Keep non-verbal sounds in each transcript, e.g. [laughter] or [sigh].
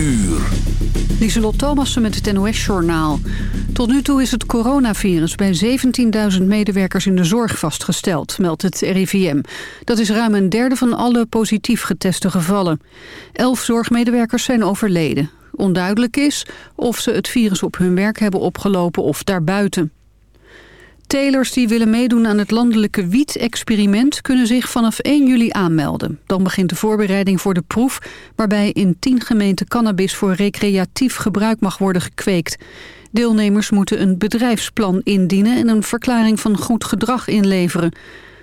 uur. Lieselot Thomassen met het NOS-journaal. Tot nu toe is het coronavirus bij 17.000 medewerkers in de zorg vastgesteld, meldt het RIVM. Dat is ruim een derde van alle positief geteste gevallen. Elf zorgmedewerkers zijn overleden. Onduidelijk is of ze het virus op hun werk hebben opgelopen of daarbuiten. Telers die willen meedoen aan het landelijke wiet-experiment... kunnen zich vanaf 1 juli aanmelden. Dan begint de voorbereiding voor de proef... waarbij in 10 gemeenten cannabis voor recreatief gebruik mag worden gekweekt. Deelnemers moeten een bedrijfsplan indienen... en een verklaring van goed gedrag inleveren.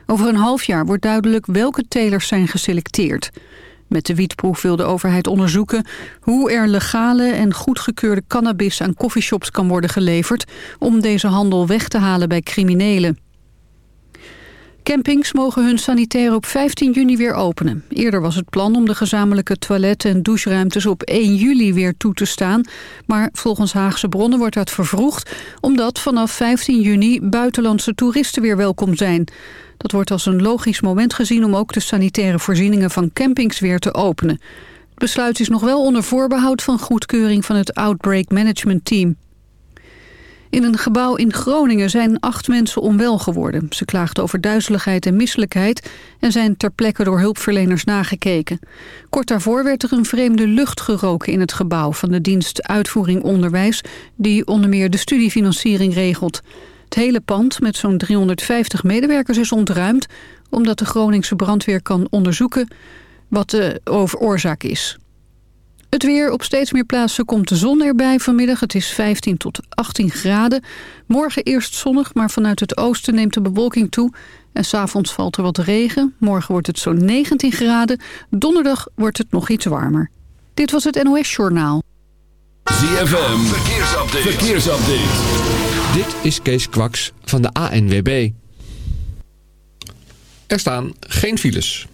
Over een half jaar wordt duidelijk welke telers zijn geselecteerd. Met de wietproef wil de overheid onderzoeken hoe er legale en goedgekeurde cannabis aan coffeeshops kan worden geleverd om deze handel weg te halen bij criminelen. Campings mogen hun sanitair op 15 juni weer openen. Eerder was het plan om de gezamenlijke toilet- en doucheruimtes op 1 juli weer toe te staan. Maar volgens Haagse bronnen wordt dat vervroegd... omdat vanaf 15 juni buitenlandse toeristen weer welkom zijn. Dat wordt als een logisch moment gezien om ook de sanitaire voorzieningen van campings weer te openen. Het besluit is nog wel onder voorbehoud van goedkeuring van het Outbreak Management Team. In een gebouw in Groningen zijn acht mensen onwel geworden. Ze klaagden over duizeligheid en misselijkheid... en zijn ter plekke door hulpverleners nagekeken. Kort daarvoor werd er een vreemde lucht geroken in het gebouw... van de dienst Uitvoering Onderwijs... die onder meer de studiefinanciering regelt. Het hele pand met zo'n 350 medewerkers is ontruimd... omdat de Groningse brandweer kan onderzoeken wat de oorzaak is. Het weer op steeds meer plaatsen komt de zon erbij vanmiddag. Het is 15 tot 18 graden. Morgen eerst zonnig, maar vanuit het oosten neemt de bewolking toe. En s'avonds valt er wat regen. Morgen wordt het zo'n 19 graden. Donderdag wordt het nog iets warmer. Dit was het NOS Journaal. ZFM, verkeersupdate. verkeersupdate. Dit is Kees Kwaks van de ANWB. Er staan geen files.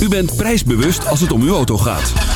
U bent prijsbewust als het om uw auto gaat.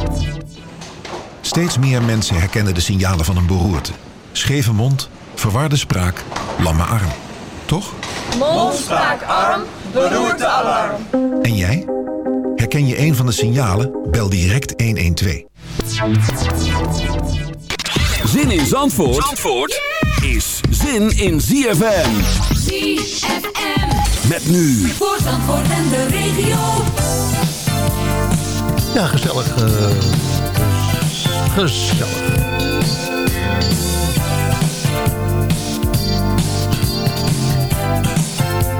Steeds meer mensen herkennen de signalen van een beroerte. Scheve mond, verwarde spraak, lamme arm. Toch? Mond, spraak, arm, beroerte, alarm. En jij? Herken je een van de signalen? Bel direct 112. Zin in Zandvoort, Zandvoort is zin in ZFM. ZFM. Met nu Voor Zandvoort en de regio. Ja, gezellig. eh, gezellig.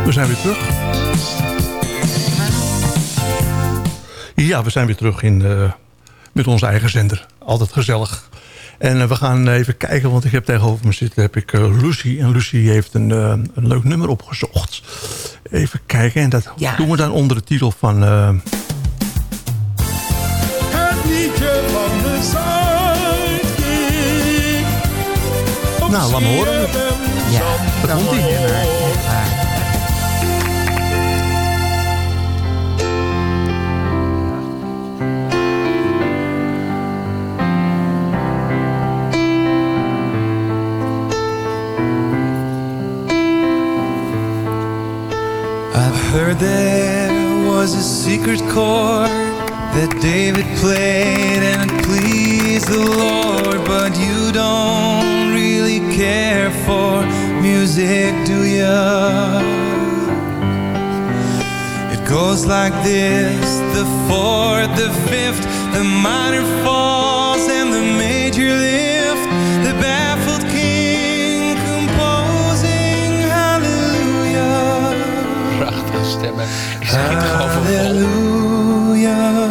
We zijn weer terug. Ja, we zijn weer terug in, eh, met onze eigen zender. Altijd gezellig. En eh, we gaan even kijken, want ik heb tegenover me zitten heb ik Lucy. En Lucy heeft een, een leuk nummer opgezocht. Even kijken, en dat Ja. doen we dan onder de titel van... Nou, laat me horen. Ja, Daar komt-ie. mooi nummer. Echt waar. I've heard there was a secret chord that David played and it pleased the Lord, but you don't really care for music, do ya? It goes like this, the fourth, the fifth, the minor falls and the major lift, the baffled king composing hallelujah. Prachtige stemmen. Is gewoon? Hallelujah.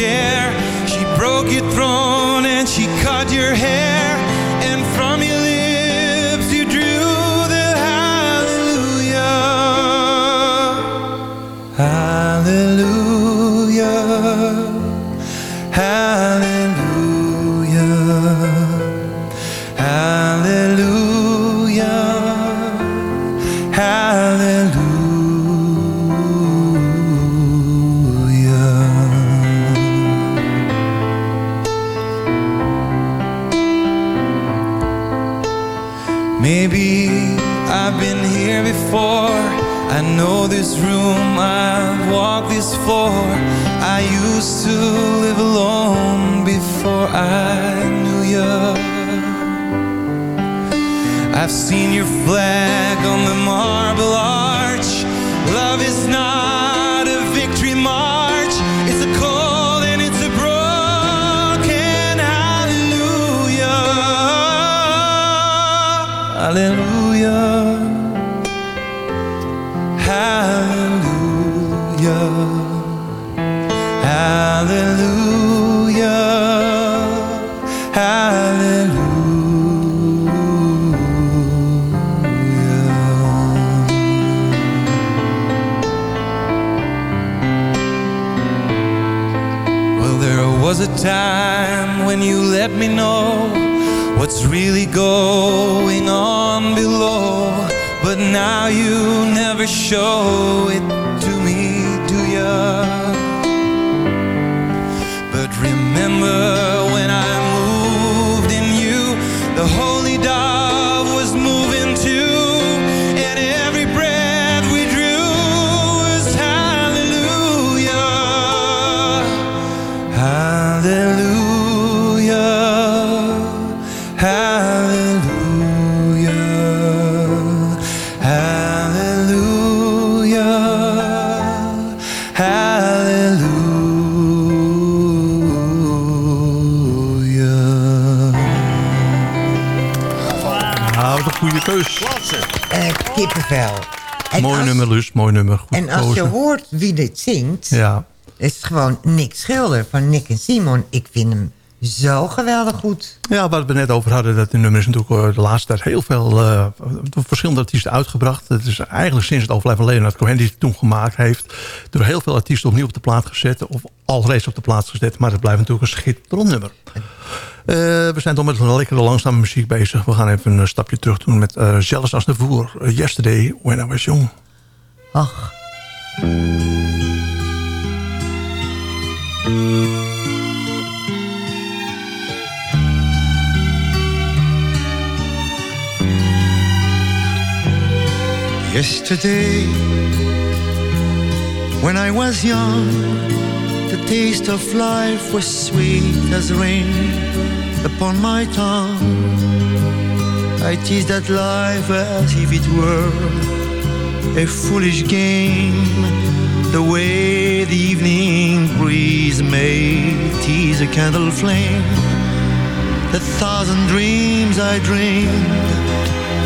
She broke your throne glad me know what's really going on below. But now you never show it En mooi als- nummer, Lus. Mooi nummer. Goed En als je hoort wie dit zingt... Ja. is het gewoon Nick Schilder van Nick en Simon. Ik vind hem zo geweldig goed. Ja, waar we het net over hadden, dat de nummer is natuurlijk eh, de laatste tijd heel veel door verschillende artiesten uitgebracht. Het is eigenlijk sinds het overlijden van Leonard Cohen die het toen gemaakt heeft, door heel veel artiesten opnieuw op de plaat gezet of al reeds op de plaats gezet. Maar het blijft natuurlijk een schitterend nummer. Eh, we zijn toch met een lekkere langzame muziek bezig. We gaan even een stapje terug doen met Zelfs als de voer. yesterday when I was young. Ach. Yesterday, when I was young, the taste of life was sweet as rain upon my tongue. I teased at life as if it were a foolish game, the way the evening breeze may tease a candle flame. The thousand dreams I dreamed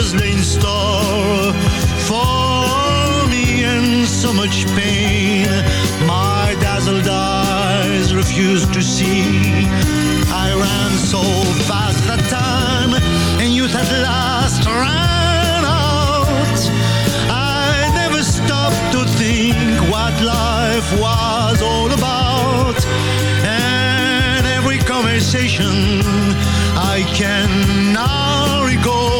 lay store for me, and so much pain my dazzled eyes refused to see. I ran so fast that time, and youth at last ran out. I never stopped to think what life was all about. And every conversation I can now recall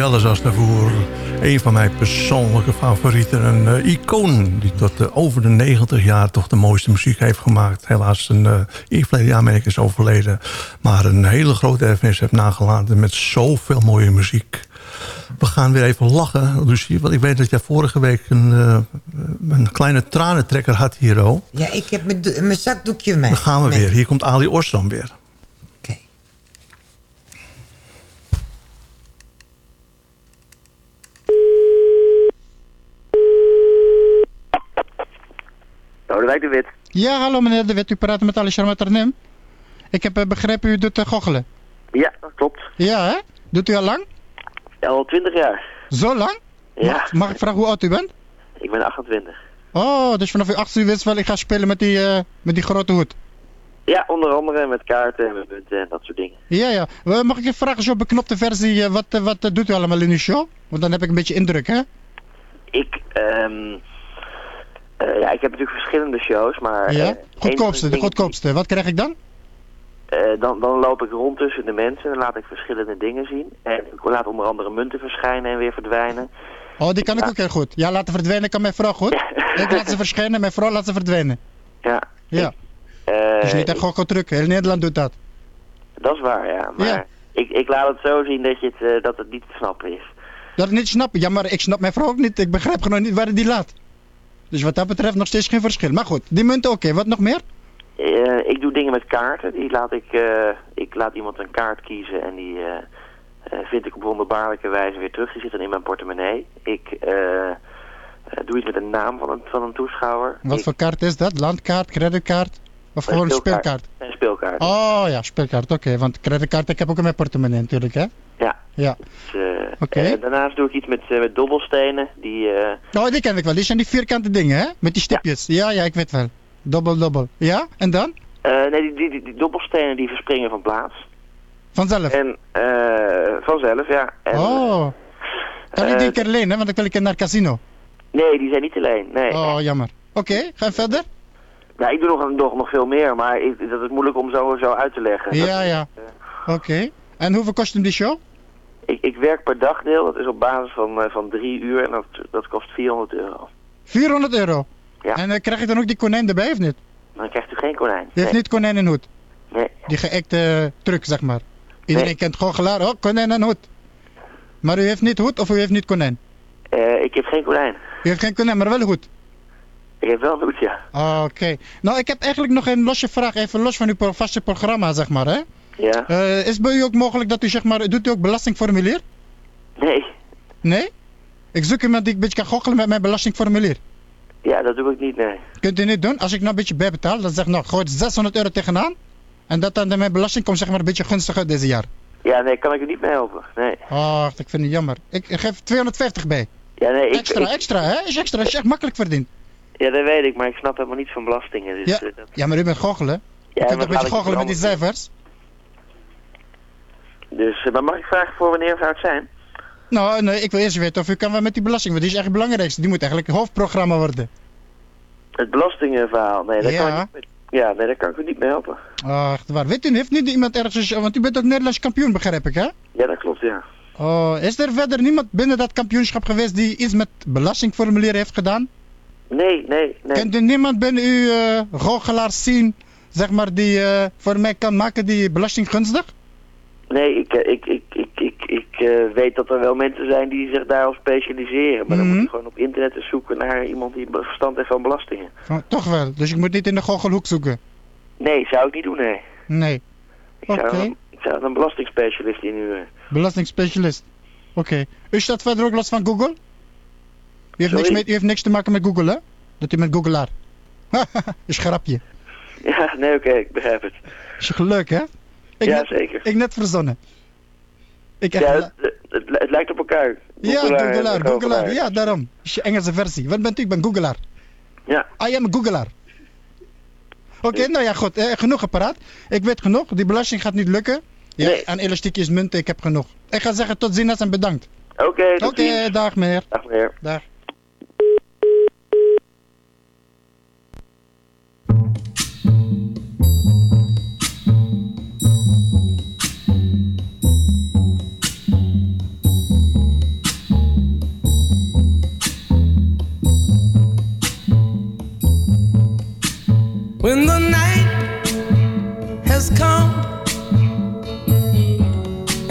Jealous als daarvoor. Een van mijn persoonlijke favorieten. Een eh, icoon die tot eh, over de 90 jaar toch de mooiste muziek heeft gemaakt. Helaas een uh, in verleden jaar ben ik is overleden. Maar een hele grote erfenis heeft nagelaten met zoveel mooie muziek. We gaan weer even lachen, Lucie. Want ik weet dat jij vorige week een, eh, een kleine tranentrekker had hier al. Ja, ik heb mijn, do- mijn zakdoekje mee. Dan gaan we mee. weer. Hier komt Ali Orslan weer. Lodewijk de Wit. Ja, hallo meneer De Wit, u praat met Alisher Maternem. Ik heb eh, begrepen u doet uh, goochelen. Ja, dat klopt. Ja, hè? Doet u al lang? Al 20 jaar. Zo lang? Ja. Mag, mag ik vragen hoe oud u bent? Ik ben 28. Oh, dus vanaf uw achtste u wist wel, ik ga spelen met die, eh, met die grote hoed. Ja, onder andere met kaarten en met munten en dat soort dingen. Ja, ja. Eh, Mag ik je vragen, zo beknopte versie, eh, wat, eh, wat eh, doet u allemaal in uw show? Want dan heb ik een beetje indruk, hè? Ik, ehm eh, ja, ik heb natuurlijk verschillende shows, maar... Ja? eh, Goedkoopste, de goedkoopste. Wat krijg ik dan? eh, dan, dan loop ik rond tussen de mensen en laat ik verschillende dingen zien. En ik laat onder andere munten verschijnen en weer verdwijnen. Oh, die kan ik ook heel goed. Ja, laten verdwijnen kan mijn vrouw goed. ik laat ze verschijnen, mijn vrouw laat ze verdwijnen. Ja. Ja. Eh, dus niet echt. Heel Nederland doet dat. Dat is waar, ja. Maar Ja. Ik, ik laat het zo zien dat, je het, eh, dat het niet te snappen is. Dat ik niet snap. Ja, maar ik snap mijn vrouw ook niet. Ik begrijp gewoon niet waar hij die laat. Dus wat dat betreft nog steeds geen verschil. Maar goed, die munten oké. Wat nog meer? Eh, ik doe dingen met kaarten. Die laat ik, eh, ik laat iemand een kaart kiezen en die eh, vind ik op wonderbaarlijke wijze weer terug. Die zit dan in mijn portemonnee. Ik doe iets met de naam van een, van een toeschouwer. Wat Ik- voor kaart is dat? Landkaart, creditkaart? Of gewoon een speelkaart. Een speelkaart. Oh ja, speelkaart. Oké, want creditkaart ik heb ook in mijn portemonnee natuurlijk, hè? Ja. Ja. Dus, eh, Oké. eh, daarnaast doe ik iets met, eh, met dobbelstenen. Die, eh, Oh, die ken ik wel. Die zijn die vierkante dingen, hè? Met die stipjes. Ja, ja, ik weet wel. Dobbel, dobbel. Ja? En dan? nee, die, die, die, die dobbelstenen die verspringen van plaats. Vanzelf? En eh, vanzelf, ja. En, oh. Kan ik die een keer lenen, want ik wil een keer naar het casino. Nee, die zijn niet alleen. Nee. Oh, jammer. Oké, ga verder. Nou, ik doe nog, nog, nog veel meer, maar ik, dat is moeilijk om zo, zo uit te leggen. Dat- Ja, ja. Oké. En hoeveel kost hem die show? ik, ik werk per dagdeel, dat is op basis van, eh, van drie uur en dat, dat kost 400 euro. 400 euro. Ja. En eh, krijg je dan ook die konijn erbij of niet? Dan krijgt u geen konijn. Die heeft niet konijn en hoed. Nee. Die geëkte truc, zeg maar. Iedereen Nee. kent goochelaar. Oh, konijn en hoed. Maar u heeft niet hoed of u heeft niet konijn? Eh, ik heb geen konijn. U heeft geen konijn, maar wel een hoed. Ik heb wel hoed, ja. Oké. Nou, ik heb eigenlijk nog een losje vraag. Even los van uw vaste programma, zeg maar, hè? Ja? Eh, is bij u ook mogelijk dat u, zeg maar, doet u ook belastingformulier? Nee. Nee? Ik zoek iemand die een beetje kan goochelen met mijn belastingformulier. Ja, dat doe ik niet, nee. Kunt u niet doen? Als ik nou een beetje bijbetaal, dan zeg ik nou, gooi er 600 euro tegenaan. En dat dan de- mijn belasting komt zeg maar een beetje gunstig uit deze jaar. Ja, nee, kan ik er niet mee helpen. Nee. Ach, ik vind het jammer. Ik, ik geef 250 bij. Ja, nee, ik, extra, ik- extra, hè? Is extra, je echt makkelijk verdient. Ja, dat weet ik, maar ik snap helemaal niet van belastingen. Dus, Ja, eh, dat- ja maar u bent goochelen. Ja, je kunt een beetje goochelen met die cijfers? dus eh, maar mag ik vragen voor wanneer zou het zijn? Nou, nee, ik wil eerst weten of u kan wel met die belasting, want die is echt het belangrijkste. Die moet eigenlijk hoofdprogramma worden. Het belastingenverhaal, nee, daar, kan, ik niet, mee- ja, nee, daar kan ik u niet mee helpen. Echt waar. Weet u, heeft niet iemand ergens, want u bent ook Nederlands kampioen, begrijp ik, hè? Ja, dat klopt, ja. Oh, is er verder niemand binnen dat kampioenschap geweest die iets met belastingformulieren heeft gedaan? Nee, nee, nee. Kent u niemand binnen uw eh goochelaars zien, zeg maar, die eh, voor mij kan maken die belastinggunstig? Nee, ik, eh, ik, ik, ik, ik, ik eh, weet dat er wel mensen zijn die zich daarop specialiseren. Maar dan Mhm. moet je gewoon op internet eens zoeken naar iemand die verstand heeft van belastingen. Van, toch wel, dus ik moet niet in de goochelhoek zoeken. Nee, zou ik niet doen, nee. Nee, Ik zou, Oké. een, ik zou een belastingspecialist in u... eh, belastingspecialist. Oké. U staat verder ook los van Google? U heeft, niks Sorry? met, u heeft niks te maken met Google, hè? Dat u met Googelaar. [laughs] is grapje. Ja, nee, oké, ik begrijp het. Is je leuk, hè? Ik ja, net, zeker. Ik net verzonnen. Ik Ja, het, het, het lijkt op elkaar. ja, Googelaar goochelaar. Googelaar. Ja, daarom. Is je Engelse versie. Wat bent u? Ik ben Googelaar. Ja. I am a Googelaar. Oké, nou ja, goed. Eh, genoeg gepraat. Ik weet genoeg. Die belasting gaat niet lukken. Ja, Nee. aan elastiekjes munten, ik heb genoeg. Ik ga zeggen tot ziens en bedankt. Oké, tot Oké, dag meneer. Dag meneer. Dag.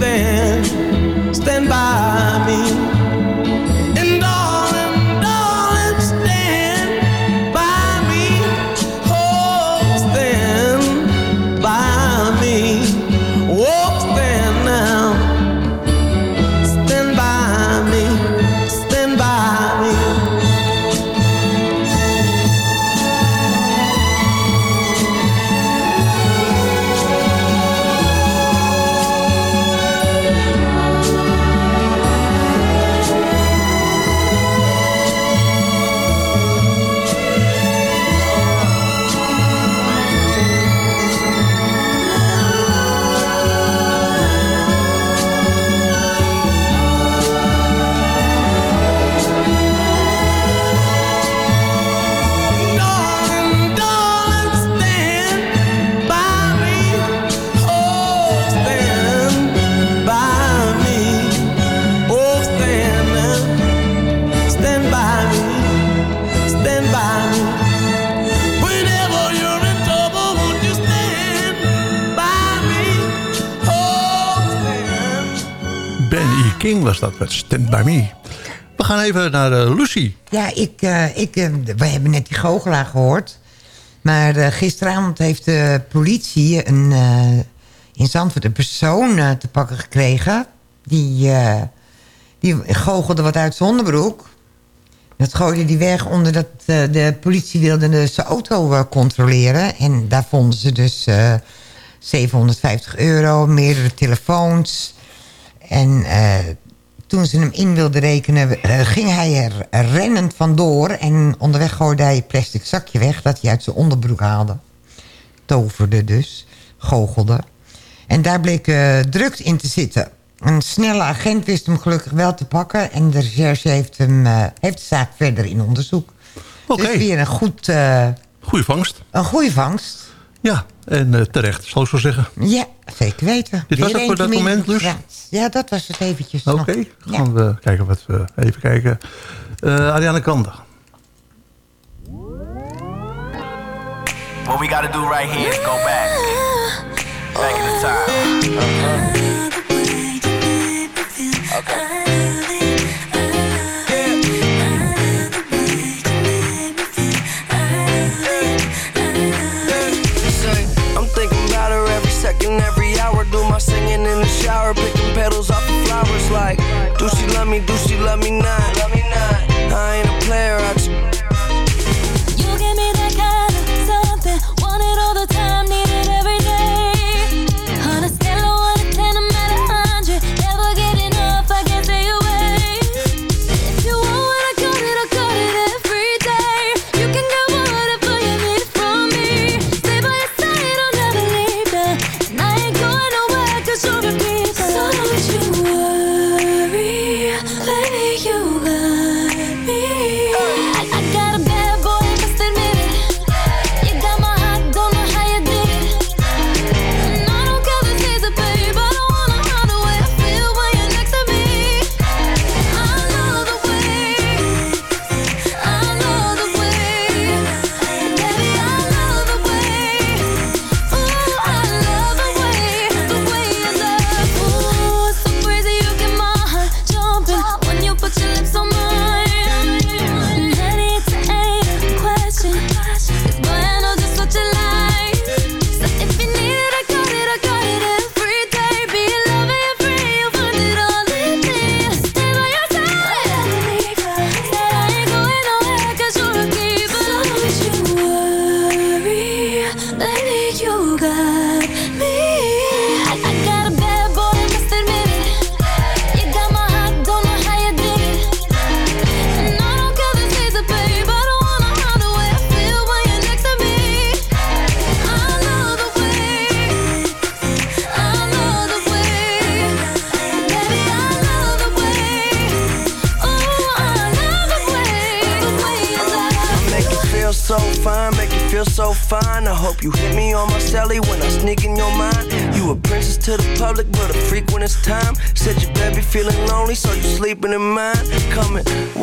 stand, stand by me. And met Stand By Me. We gaan even naar eh, Lucy. Ja, ik, eh, ik, eh, we hebben net die goochelaar gehoord. Maar gisteravond heeft de politie een, in Zandvoort een persoon te pakken gekregen. Die, die goochelde wat uit zijn onderbroek. Dat gooide die weg onder dat de politie wilde zijn auto controleren. En daar vonden ze dus eh, 750 euro, meerdere telefoons. En toen ze hem in wilden rekenen, eh, ging hij er rennend vandoor. En onderweg gooide hij het plastic zakje weg dat hij uit zijn onderbroek haalde. Toverde dus, goochelde. En daar bleek uh, drugs in te zitten. Een snelle agent wist hem gelukkig wel te pakken. En de recherche heeft, hem, uh, heeft de zaak verder in onderzoek. Oké. Dus weer een goed... Uh, goeie vangst. Een goede vangst. Ja, en uh, terecht, zal ik zo zeggen. Ja, zeker weten. Dit was het voor dat moment, dus? Ja, dat was het eventjes Oké, okay, gaan we kijken wat we even kijken. Uh, Ariane Kanda. What we gotta do right here is go back. Back in the time. Okay. Do she love me? Do she love me not?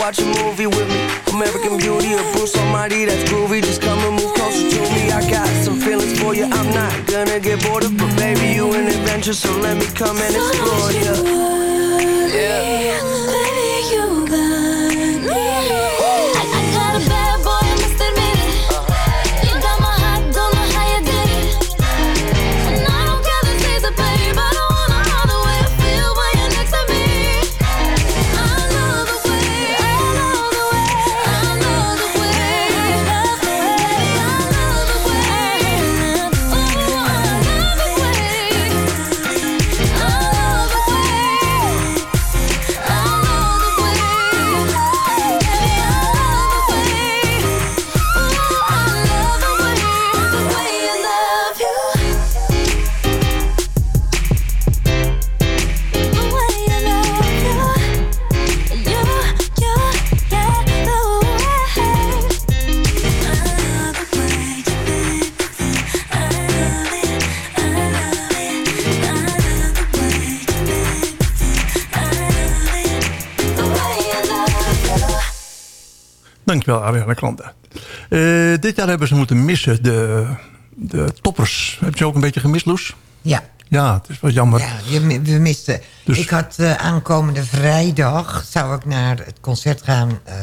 Watch a movie with me. American Beauty or Bruce Almighty, that's groovy. Just come and move closer to me. I got some feelings for you. I'm not gonna get bored of, but baby, you an adventure, so let me come and Dankjewel, Ariane Klante. Uh, dit jaar hebben ze moeten missen, de, de toppers. Heb je ook een beetje gemist, Loes? Ja. Ja, het is wel jammer. Ja, we misten. Dus... Ik had uh, aankomende vrijdag... zou ik naar het concert gaan uh,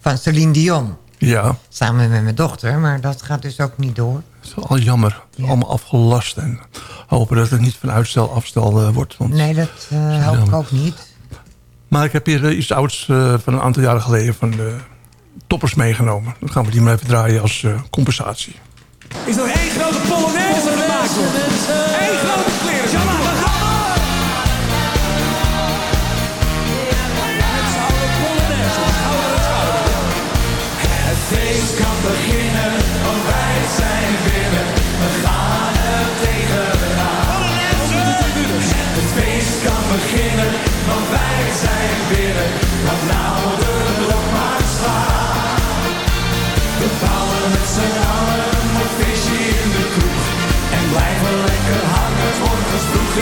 van Celine Dion. Ja. Samen met mijn dochter, maar dat gaat dus ook niet door. Dat is al jammer. Ja. Allemaal afgelast. En hopen dat het niet van uitstel afstel uh, wordt. Want nee, dat ik ook niet. Maar ik heb hier iets ouds van een aantal jaren geleden... van de toppers meegenomen. Dan gaan we die maar even draaien als compensatie. Is er één grote polonaise gemaakt? Eén grote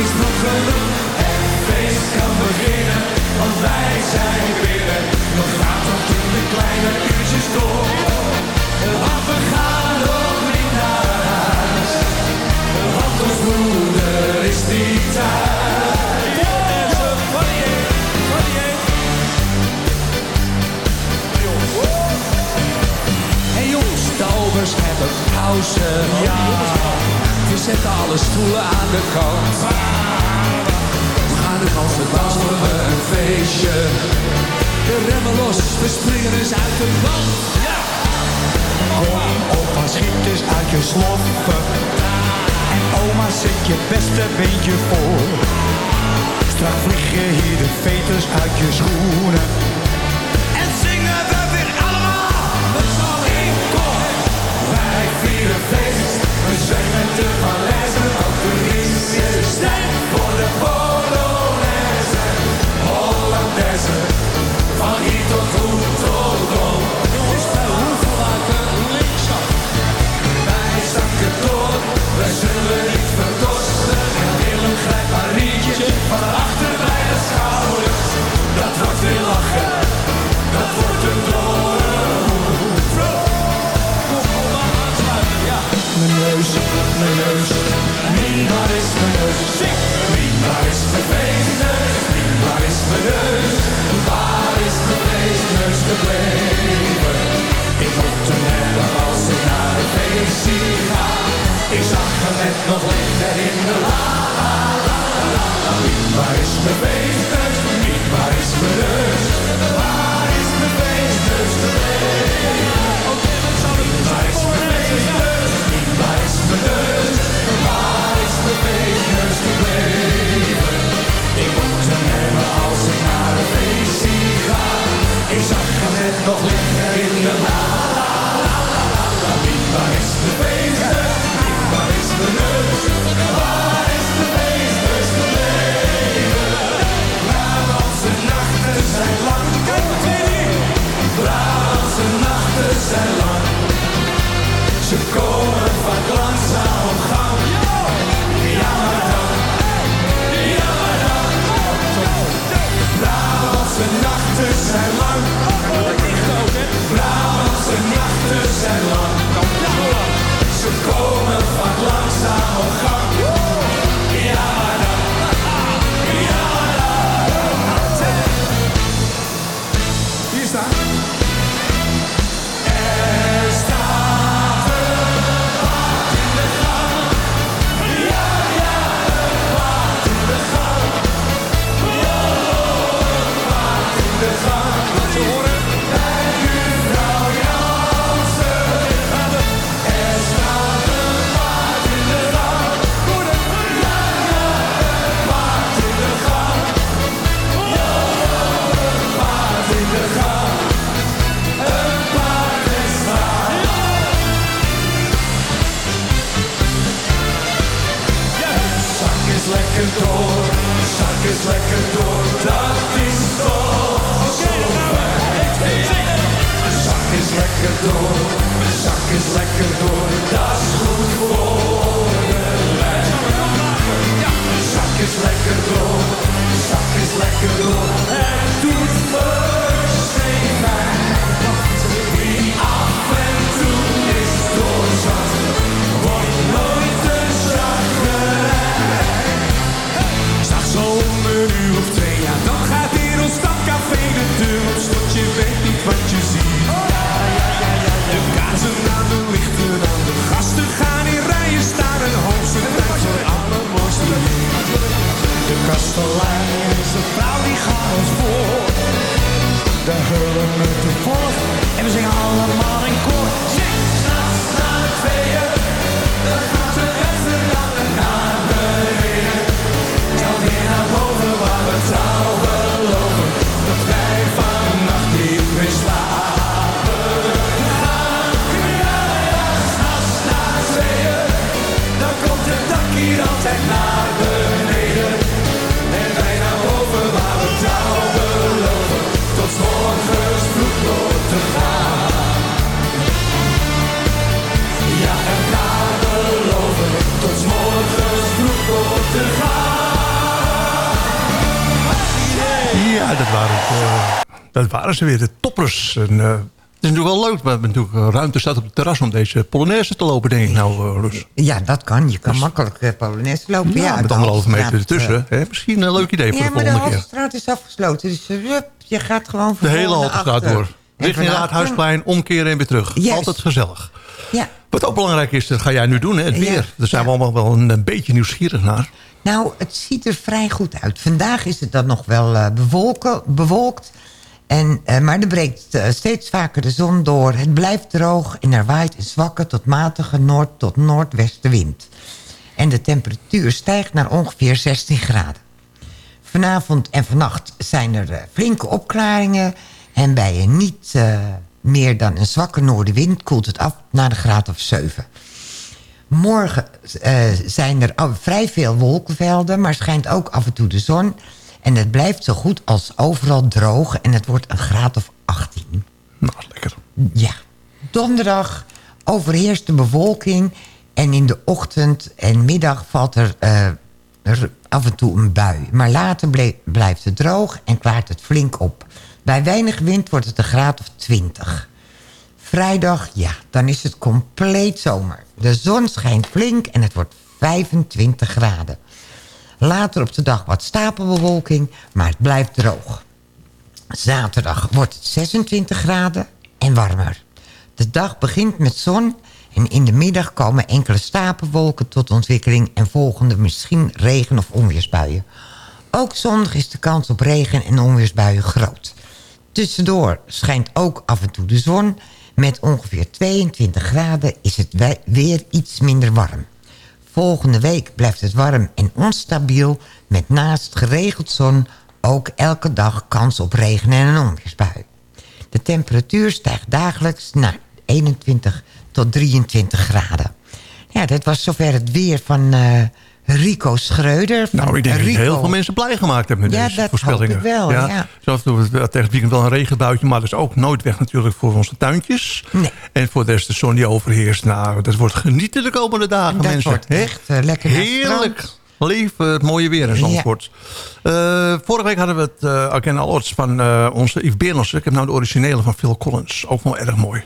is nog genoeg. Het feest kan beginnen, want wij zijn binnen. Nog gaat tot in de kleine uurtjes door. Want we gaan nog niet naar huis. Want ons moeder is niet thuis. Hey jongens, de obers hebben pauze. Ja, zetten alle stoelen aan de kant. We gaan het was voor een feestje. De remmen los, we springen eens uit de band. Kom opa, schiet eens uit je sloffen. En oma, zet je beste beentje voor. Straks vliegen hier de veters uit je schoenen. Zijn mijn neus. Waar is mijn neus? Waar is mijn? Mien, waar is mijn neus? Waar is mijn feestneus gebleven? Ik moet hem hebben als ik naar de feestje ga. Ik zag hem net nog liggen in de la la la la waar is mijn feestneus? Waar is mijn neus? Waar is mijn feestneus gebleven? Waar is mijn feestneus? Nog liggen in de la door, zak is lekker door, dat is goed voor de lijn. Zak is lekker door, zak is lekker door, het doet me geen pijn. Wie af en toe is doorzat, wordt nooit te zaggerijn. S'nachts zo om een uur of twee, ja dan gaat hier ons stadcafé de deur op slot. Je weet niet wat je lichten aan de gasten gaan in rijen staan en hoogste tijd voor allermooiste lied. De kastelein is een vrouw die gaat ons voor. De hullen met de volk en we zingen allemaal in koor. Dat waren, eh, dat waren ze weer, de toppers. En, eh, het is natuurlijk wel leuk, maar natuurlijk eh, ruimte staat op het terras om deze Polonaise te lopen, denk ik nou, uh, Loes. Ja, dat kan. Je kan makkelijk uh, Polonaise lopen. Ja, Ja, met de anderhalve meter ertussen. hè? Misschien een leuk idee voor Ja, de maar de volgende keer. Haltestraat is afgesloten. Dus uh, hup, je gaat gewoon De hele Haltestraat door. Richting het Raadhuisplein, omkeren en weer terug. Altijd gezellig. Ja. Wat ook belangrijk is, dat ga jij nu doen, hè? het Ja. weer. Daar zijn we allemaal wel een, een beetje nieuwsgierig naar. Nou, het ziet er vrij goed uit. Vandaag is het dan nog wel eh, bewolken, bewolkt. En, eh, maar er breekt eh, steeds vaker de zon door. Het blijft droog en er waait een zwakke tot matige noord- tot noordwestenwind. En de temperatuur stijgt naar ongeveer 16 graden. Vanavond en vannacht zijn er flinke opklaringen. En bij een niet meer dan een zwakke noordenwind koelt het af naar de graad of 7. Morgen eh, zijn er vrij veel wolkenvelden, maar schijnt ook af en toe de zon. En het blijft zo goed als overal droog en het wordt een graad of 18. Nou, lekker. Ja. Donderdag overheerst de bewolking en in de ochtend en middag valt er, eh, er af en toe een bui. Maar later blijft het droog en klaart het flink op. Bij weinig wind wordt het een graad of 20. Vrijdag, ja, dan is het compleet zomer. De zon schijnt flink en het wordt 25 graden. Later op de dag wat stapelbewolking, maar het blijft droog. Zaterdag wordt het 26 graden en warmer. De dag begint met zon en in de middag komen enkele stapelwolken tot ontwikkeling... en volgende misschien regen- of onweersbuien. Ook zondag is de kans op regen- en onweersbuien groot. Tussendoor schijnt ook af en toe de zon. Met ongeveer 22 graden is het we- weer iets minder warm. Volgende week blijft het warm en onstabiel... met naast geregeld zon ook elke dag kans op regen en een onweersbui. De temperatuur stijgt dagelijks naar 21 tot 23 graden. Ja, dit was zover het weer van eh, Rico Schreuder. Van Nou, ik denk dat Rico. heel veel mensen blij gemaakt hebt met Ja, deze dat voorspellingen. wel, ja. Toe eh, tegen het weekend wel een regenbuitje, maar dat is ook nooit weg natuurlijk voor onze tuintjes. En voor de rest de zon die overheerst. Nou, dat wordt genieten de komende dagen, Dat mensen. wordt echt eh, lekker Heerlijk. eh, het mooie weer in Zandvoort. Eh, vorige week hadden we het uh, Again All Odds van eh, onze Yves Beerlossen. Ik heb nou de originele van Phil Collins. Ook wel erg mooi.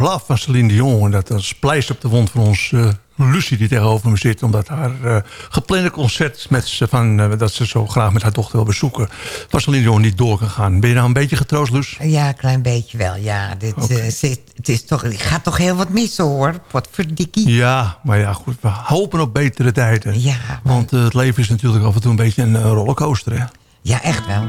Love van Celine Dion. dat is pleister op de wond van ons eh, Lucie die tegenover me zit. Omdat haar eh, geplande concert met ze van, eh, dat ze zo graag met haar dochter wil bezoeken... was Celine Dion niet door kan gaan. Ben je nou een beetje getroost, Luus? Ja, een klein beetje wel. Ja, dit, zit, het is toch, gaat toch heel wat missen hoor. Wat verdikkie. Ja, maar ja, goed. We hopen op betere tijden. Ja. Want het leven is natuurlijk af en toe een beetje een rollercoaster. Hè? Ja, echt wel.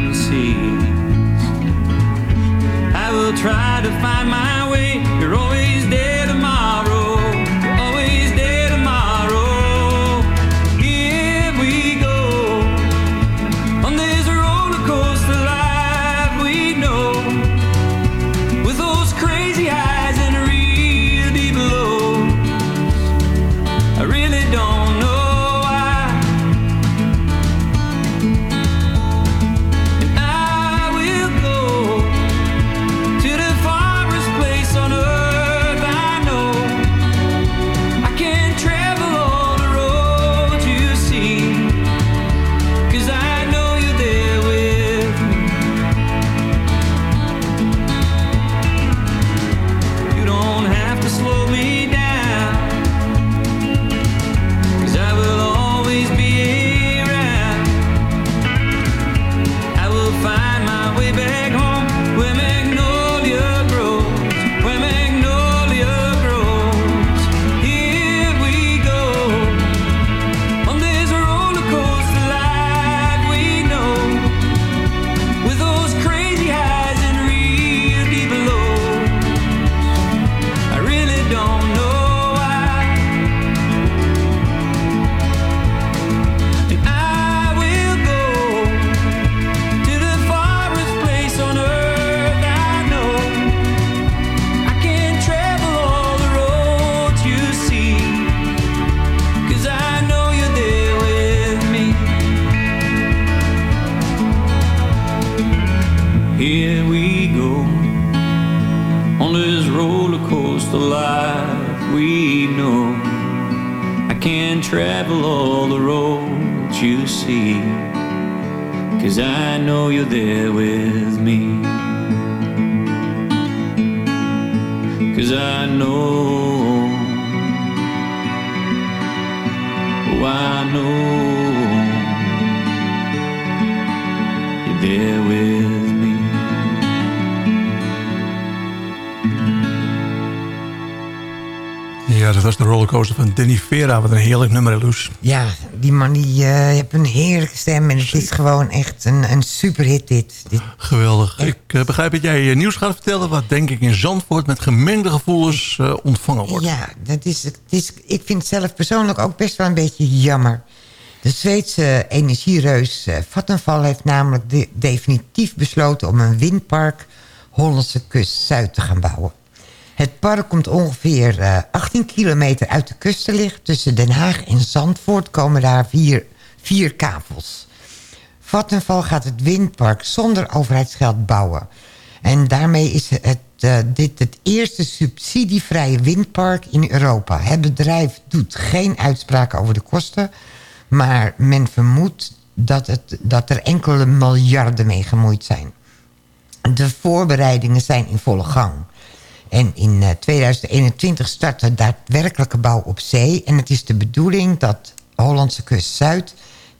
Try to find my van Danny Vera. Wat een heerlijk nummer, Loes. Ja, die man die eh, heeft een heerlijke stem. En het is gewoon echt een, een superhit dit. dit. Geweldig. Ik eh, begrijp dat jij je nieuws gaat vertellen... wat denk ik in Zandvoort met gemengde gevoelens eh, ontvangen wordt. Ja, dat is, het is, ik vind het zelf persoonlijk ook best wel een beetje jammer. De Zweedse energiereus Vattenfall heeft namelijk de- definitief besloten... om een windpark Hollandse kust Zuid te gaan bouwen. Het park komt ongeveer eh, 18 kilometer uit de kust te liggen. Tussen Den Haag en Zandvoort komen daar vier, vier kavels. Vattenfall gaat het windpark zonder overheidsgeld bouwen. En daarmee is het, eh, dit het eerste subsidievrije windpark in Europa. Het bedrijf doet geen uitspraken over de kosten... maar men vermoedt dat, het, dat er enkele miljarden mee gemoeid zijn. De voorbereidingen zijn in volle gang. En in eh, 2021 start de daadwerkelijke bouw op zee. En het is de bedoeling dat Hollandse Kust Zuid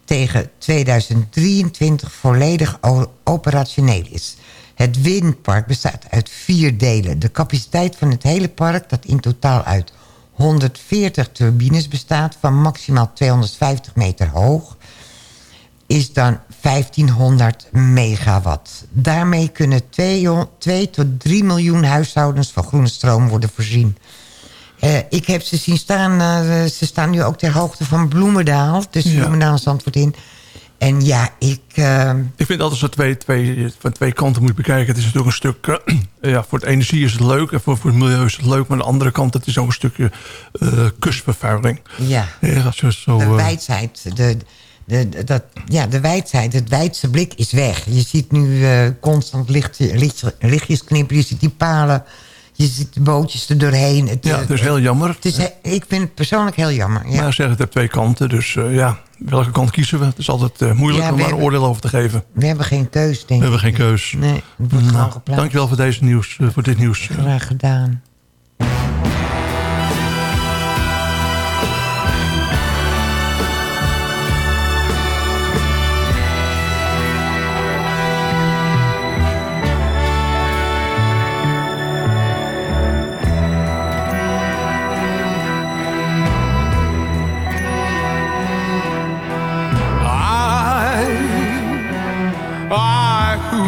tegen 2023 volledig operationeel is. Het windpark bestaat uit vier delen. De capaciteit van het hele park, dat in totaal uit 140 turbines bestaat... van maximaal 250 meter hoog, is dan 1500 megawatt. Daarmee kunnen 2 tot 3 miljoen huishoudens van groene stroom worden voorzien. Eh, ik heb ze zien staan, eh, ze staan nu ook ter hoogte van Bloemendaal. Ja. Bloemendaal en Zandvoort in. En ja, ik... eh, Ik vind altijd zo twee, twee, van twee kanten moet bekijken. Het is natuurlijk een stuk... ja, voor het energie is het leuk en voor, voor het milieu is het leuk. Maar aan de andere kant, het is ook een stukje eh, kustvervuiling. Ja. Ja, je zo, de wijdheid, de, de, dat, ja, de wijdheid, het wijdse blik is weg. Je ziet nu eh, constant licht, licht, lichtjes knipperen, je ziet die palen, je ziet de bootjes er doorheen. Het, ja, eh, dat is heel jammer. het is, ik vind het persoonlijk heel jammer. Ja. Maar zeg, het heeft twee kanten. Dus eh, ja, welke kant kiezen we? Het is altijd moeilijk Ja, om we daar een oordeel over te geven. We hebben geen keus, denk We ik. hebben geen keus. Nee, het wordt gewoon Nou, dankjewel voor, deze nieuws, voor dit nieuws. Graag gedaan.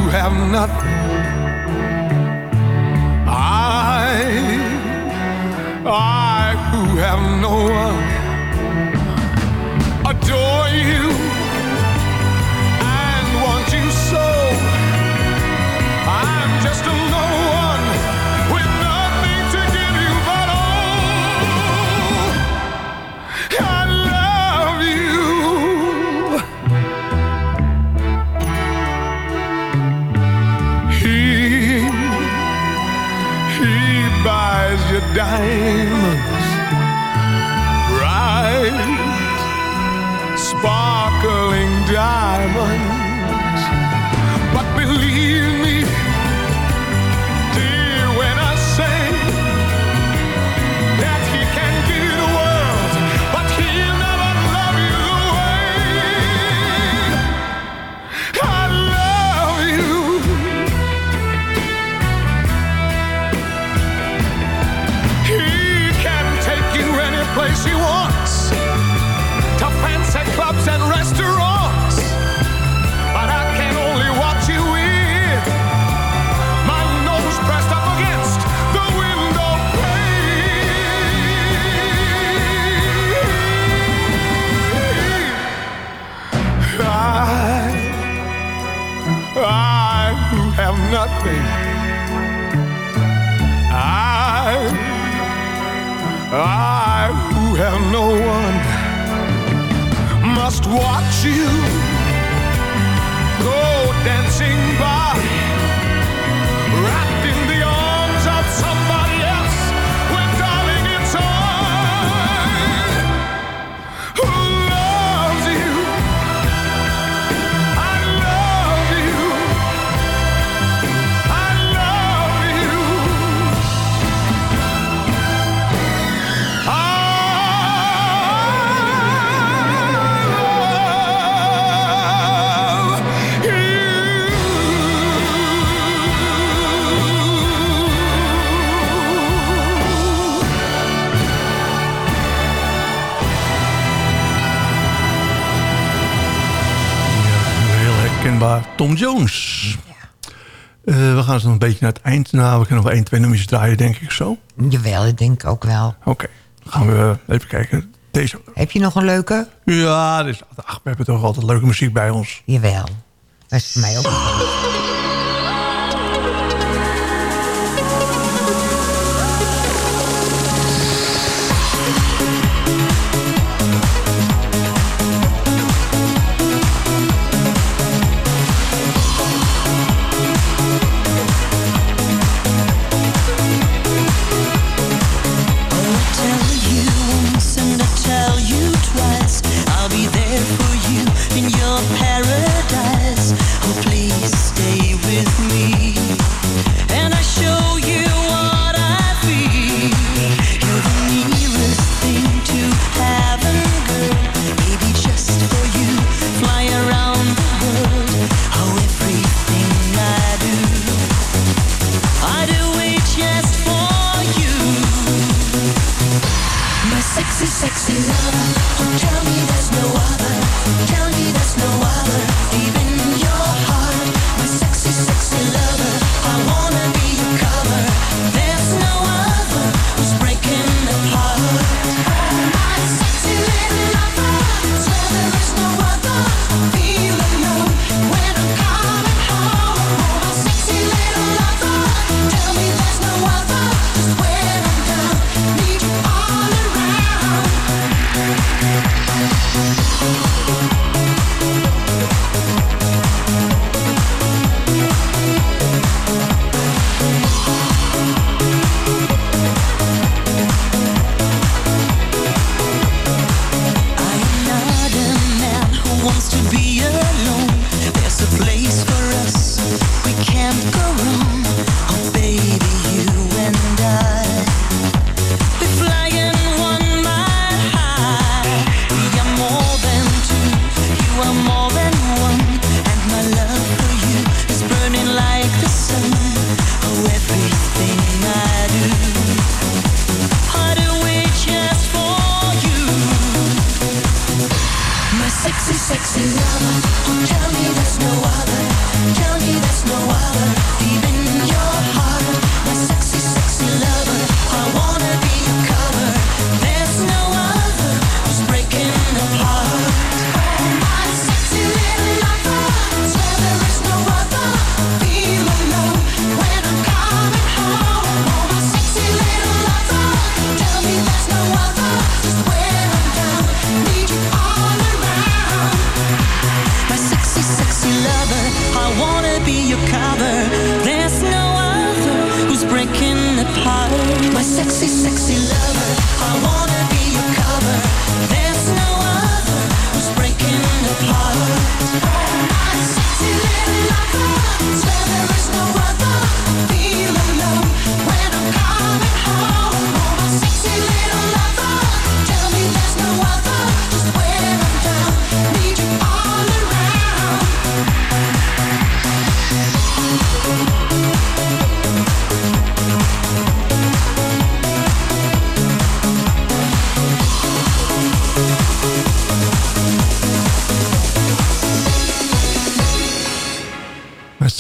Have nothing, I, I who have no one, have no one. Must watch you go dancing by, Tom Jones. Eh, we gaan zo nog een beetje naar het eind. Nou, we kunnen nog één, twee nummers draaien, denk ik zo. Jawel, ik denk ook wel. Oké, dan gaan we even kijken. Deze. Heb je nog een leuke? Ja, dus, ach, we hebben toch altijd leuke muziek bij ons. Jawel. Dat is voor mij ook.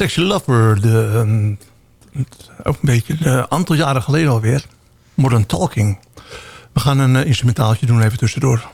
Sexy Lover, ehm, ook een beetje een aantal jaren geleden alweer. Modern Talking. We gaan een eh, instrumentaaltje doen even tussendoor.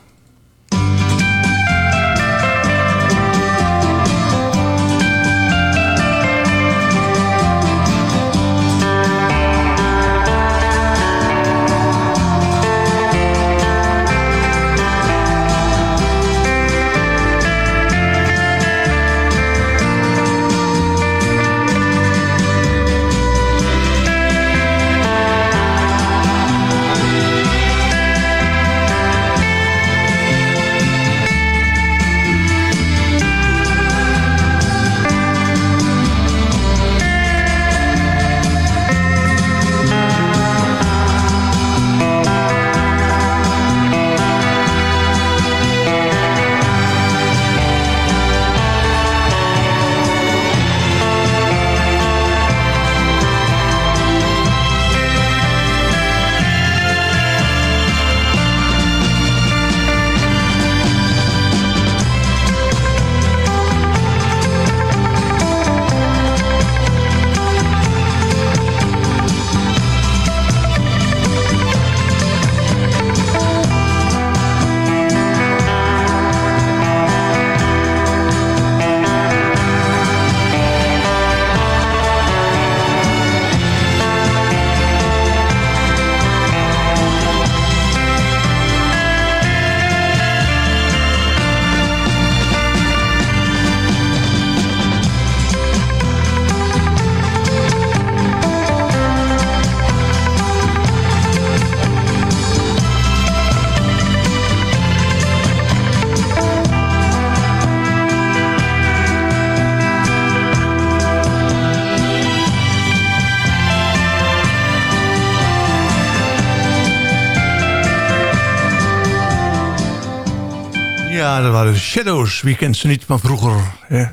Shadows. Wie kent ze niet van vroeger? Hè?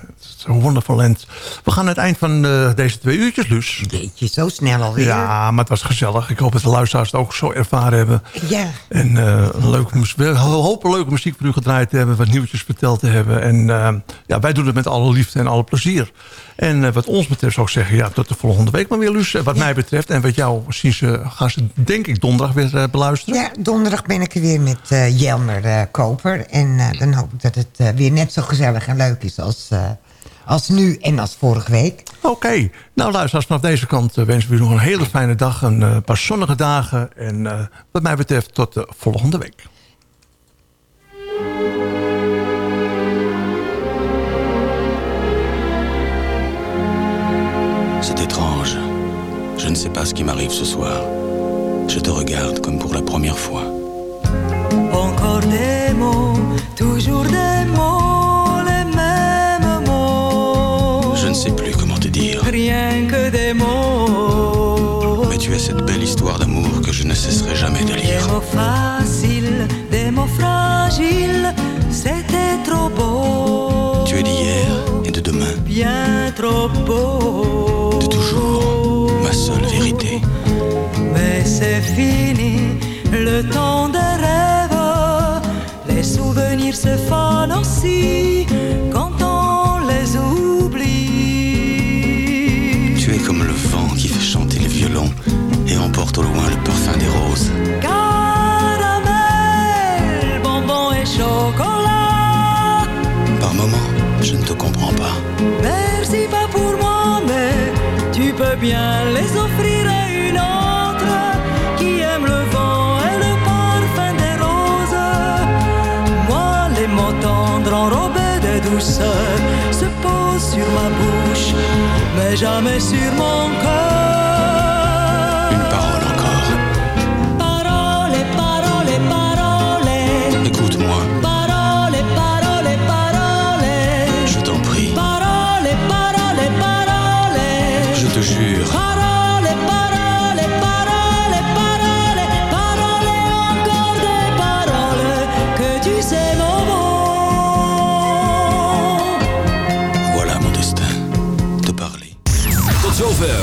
Wonderful Land. We gaan aan het eind van eh, deze twee uurtjes, Luus. Jeetje, zo snel alweer. Ja, maar het was gezellig. Ik hoop dat de luisteraars het ook zo ervaren hebben. Ja. En eh, een leuke, mus- we hopen leuke muziek voor u gedraaid te hebben. Wat nieuwtjes verteld te hebben. En eh, ja, wij doen het met alle liefde en alle plezier. En eh, wat ons betreft zou ik zeggen, ja, tot de volgende week maar weer, Luus. Wat mij betreft. En wat jou zien ze, gaan ze denk ik donderdag weer eh, beluisteren. Ja, donderdag ben ik er weer met eh, Jelmer eh, Koper. En eh, dan hoop ik dat het eh, weer net zo gezellig en leuk is als, eh, als nu en als vorige week. Oké, nou luisteraars, vanaf deze kant eh, wensen we u nog een hele fijne dag. Een eh, paar zonnige dagen. En eh, wat mij betreft tot de volgende week. C'est étrange. Je ne sais pas ce qui m'arrive ce soir. Je te regarde comme pour la première fois. Encore des mots, toujours des mots fragiles, c'était trop beau. Tu es d'hier et de demain, Bien trop beau. de toujours, ma seule vérité. Mais c'est fini, le temps des rêves. Les souvenirs se fanent aussi quand on les oublie. Tu es comme le vent qui fait chanter le violon et emporte au loin le parfum des roses. Je ne te comprends pas. Merci pas pour moi, mais tu peux bien les offrir à une autre qui aime le vent et le parfum des roses. Moi, les mots tendres enrobés de douceur se posent sur ma bouche, mais jamais sur mon cœur.